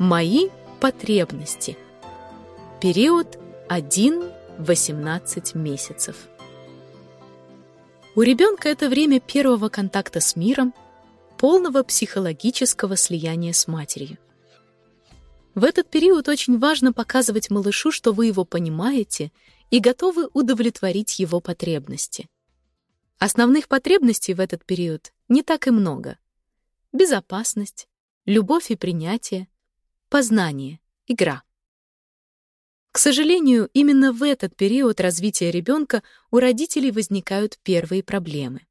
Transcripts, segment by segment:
Мои потребности. Период 1-18 месяцев. У ребенка это время первого контакта с миром, полного психологического слияния с матерью. В этот период очень важно показывать малышу, что вы его понимаете и готовы удовлетворить его потребности. Основных потребностей в этот период не так и много. Безопасность, любовь и принятие, познание, игра. К сожалению, именно в этот период развития ребенка у родителей возникают первые проблемы.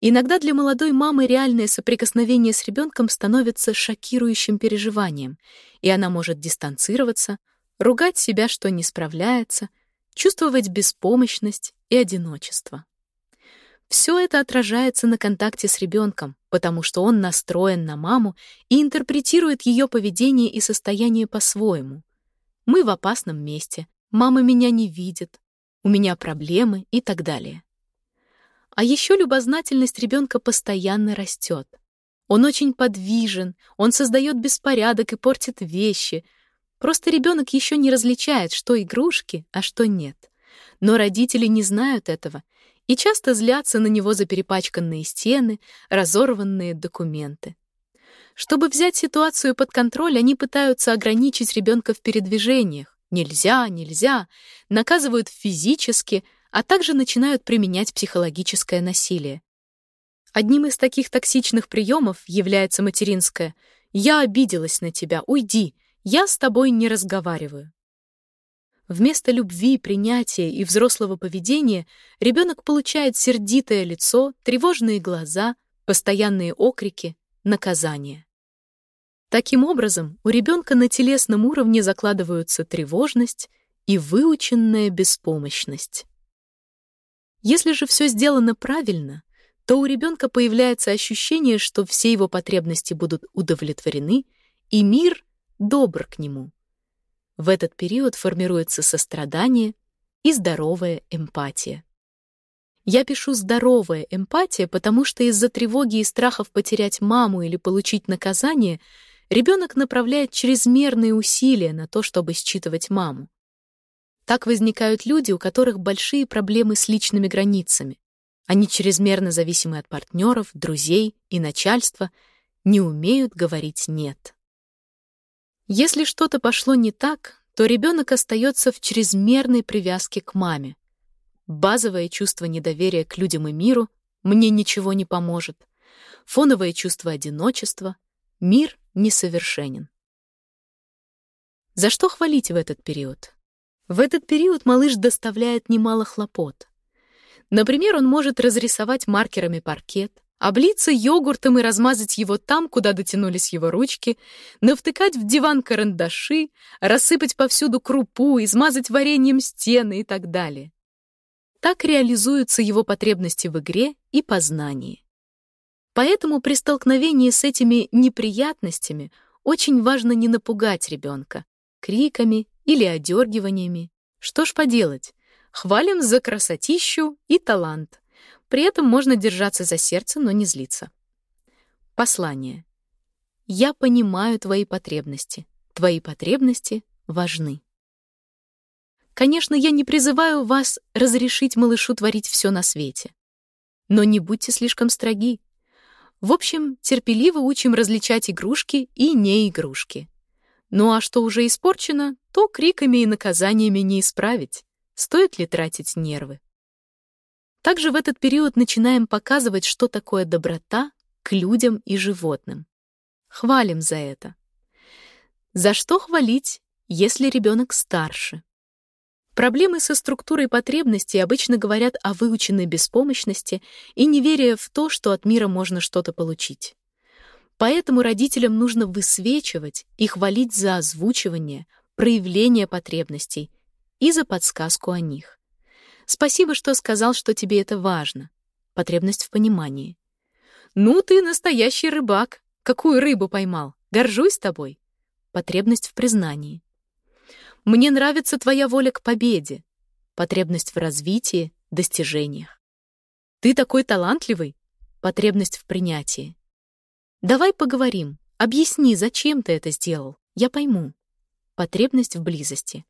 Иногда для молодой мамы реальное соприкосновение с ребенком становится шокирующим переживанием, и она может дистанцироваться, ругать себя, что не справляется, чувствовать беспомощность и одиночество. Все это отражается на контакте с ребенком, потому что он настроен на маму и интерпретирует ее поведение и состояние по-своему. Мы в опасном месте, мама меня не видит, у меня проблемы и так далее. А еще любознательность ребенка постоянно растет. Он очень подвижен, он создает беспорядок и портит вещи. Просто ребенок еще не различает, что игрушки, а что нет. Но родители не знают этого и часто злятся на него за перепачканные стены, разорванные документы. Чтобы взять ситуацию под контроль, они пытаются ограничить ребенка в передвижениях. Нельзя, нельзя, наказывают физически, а также начинают применять психологическое насилие. Одним из таких токсичных приемов является материнское «Я обиделась на тебя, уйди, я с тобой не разговариваю». Вместо любви, принятия и взрослого поведения ребенок получает сердитое лицо, тревожные глаза, постоянные окрики, наказания. Таким образом, у ребенка на телесном уровне закладываются тревожность и выученная беспомощность. Если же все сделано правильно, то у ребенка появляется ощущение, что все его потребности будут удовлетворены, и мир добр к нему. В этот период формируется сострадание и здоровая эмпатия. Я пишу «здоровая эмпатия», потому что из-за тревоги и страхов потерять маму или получить наказание ребенок направляет чрезмерные усилия на то, чтобы считывать маму. Так возникают люди, у которых большие проблемы с личными границами. Они чрезмерно зависимы от партнеров, друзей и начальства, не умеют говорить «нет». Если что-то пошло не так, то ребенок остается в чрезмерной привязке к маме. Базовое чувство недоверия к людям и миру «мне ничего не поможет», фоновое чувство одиночества «мир несовершенен». За что хвалить в этот период? В этот период малыш доставляет немало хлопот. Например, он может разрисовать маркерами паркет, облиться йогуртом и размазать его там, куда дотянулись его ручки, навтыкать в диван карандаши, рассыпать повсюду крупу, измазать вареньем стены и так далее. Так реализуются его потребности в игре и познании. Поэтому при столкновении с этими неприятностями очень важно не напугать ребенка криками или одергиваниями. Что ж поделать, хвалим за красотищу и талант — при этом можно держаться за сердце, но не злиться. Послание. Я понимаю твои потребности. Твои потребности важны. Конечно, я не призываю вас разрешить малышу творить все на свете. Но не будьте слишком строги. В общем, терпеливо учим различать игрушки и не игрушки. Ну а что уже испорчено, то криками и наказаниями не исправить. Стоит ли тратить нервы? Также в этот период начинаем показывать, что такое доброта к людям и животным. Хвалим за это. За что хвалить, если ребенок старше? Проблемы со структурой потребностей обычно говорят о выученной беспомощности и неверие в то, что от мира можно что-то получить. Поэтому родителям нужно высвечивать и хвалить за озвучивание, проявление потребностей и за подсказку о них. Спасибо, что сказал, что тебе это важно. Потребность в понимании. Ну, ты настоящий рыбак. Какую рыбу поймал? Горжусь тобой. Потребность в признании. Мне нравится твоя воля к победе. Потребность в развитии, достижениях. Ты такой талантливый. Потребность в принятии. Давай поговорим. Объясни, зачем ты это сделал. Я пойму. Потребность в близости.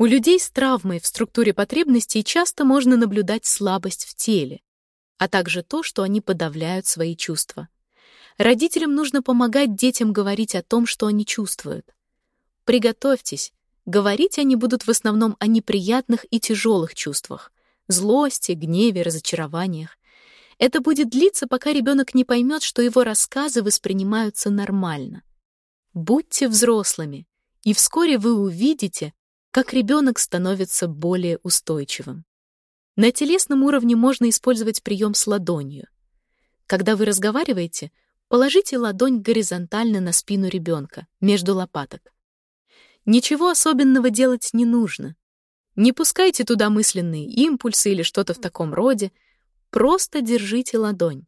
У людей с травмой в структуре потребностей часто можно наблюдать слабость в теле, а также то, что они подавляют свои чувства. Родителям нужно помогать детям говорить о том, что они чувствуют. Приготовьтесь, говорить они будут в основном о неприятных и тяжелых чувствах — злости, гневе, разочарованиях. Это будет длиться, пока ребенок не поймет, что его рассказы воспринимаются нормально. Будьте взрослыми, и вскоре вы увидите, как ребенок становится более устойчивым. На телесном уровне можно использовать прием с ладонью. Когда вы разговариваете, Положите ладонь горизонтально на спину ребенка, между лопаток. Ничего особенного делать не нужно. Не пускайте туда мысленные импульсы или что-то в таком роде. Просто держите ладонь.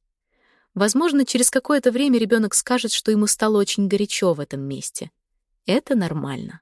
Возможно, через какое-то время ребенок скажет, что ему стало очень горячо в этом месте. Это нормально.